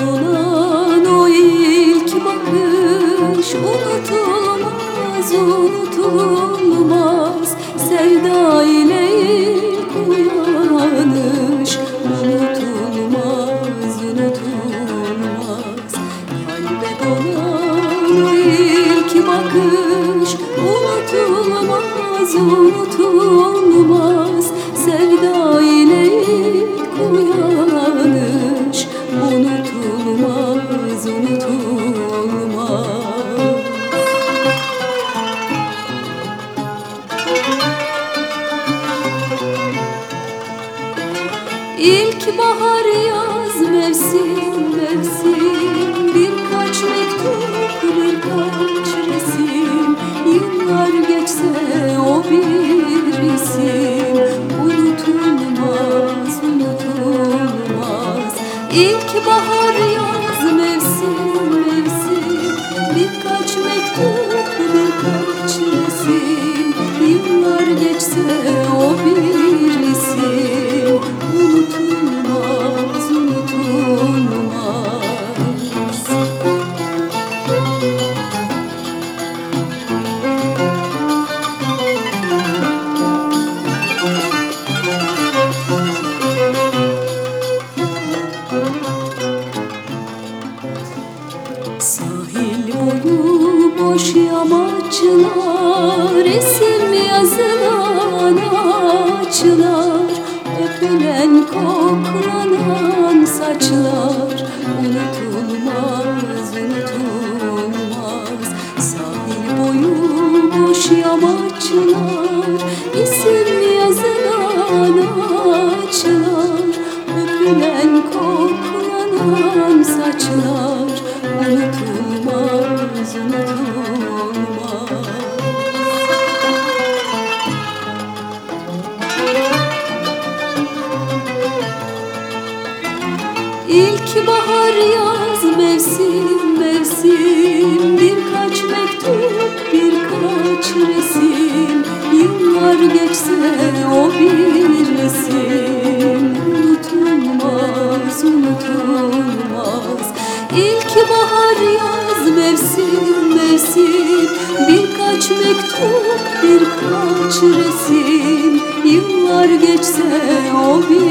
Dolan o ilk bakış unutulmaz unutulmaz. Sevda ile ilk uyanış unutulmaz unutulmaz. Kalbe o ilk bakış İlk bahar yaz mevsim mevsim. Birkaç mektup birkaç resim. Yıllar geçse o bir isim Unutulmaz unutulmaz. İlk bahar yaz mevsim boş yamaçlar Resim yazılan ağaçlar Öpülen koklanan saçlar. Unutulmaz unutulmaz Sahil boyu boş yamaçlar Resim yazılan ağaçlar Öpülen koklanan saçlar İlk bahar yaz mevsim mevsim. Birkaç mektup birkaç resim. Yıllar geçse o bir resim. Unutulmaz unutulmaz İlk bahar yaz mevsim mevsim. Birkaç mektup birkaç resim. Yıllar geçse o bir